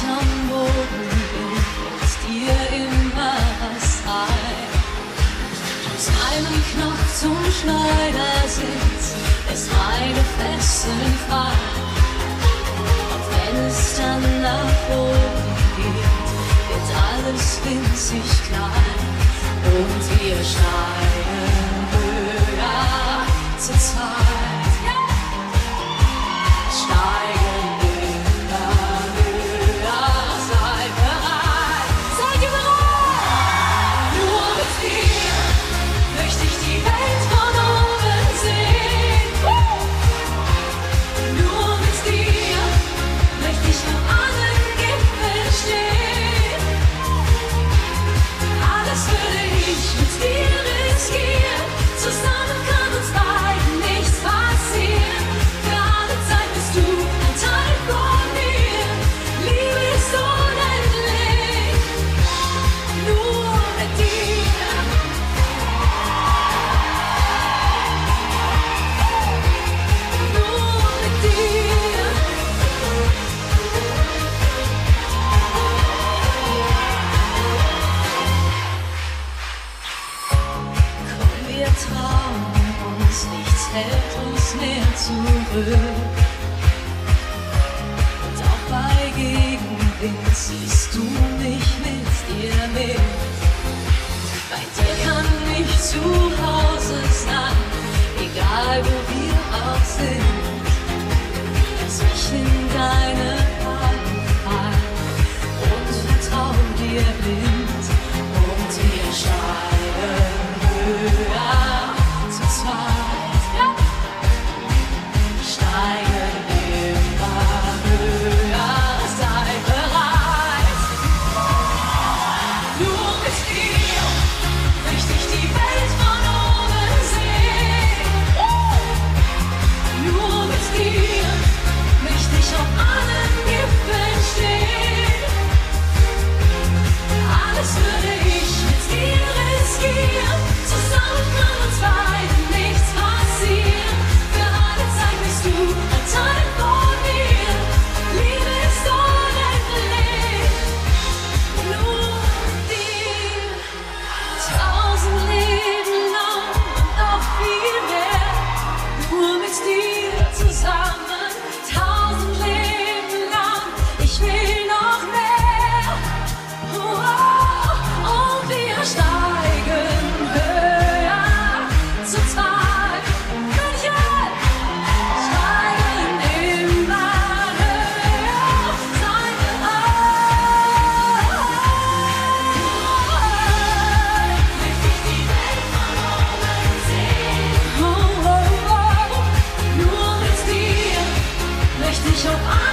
am Boden bin, fällt dir immer was ein. Aus einem Knoch zum Schneider sind es meine Fesseln frei. Auch wenn es dann nach oben geht, wird alles winzig klein und wir steigen höher zu zweit. vertrauen uns, nichts hält uns mehr zurück. Und auch bei Gegenwind siehst du mich mit dir mit. Bei dir kann it's show.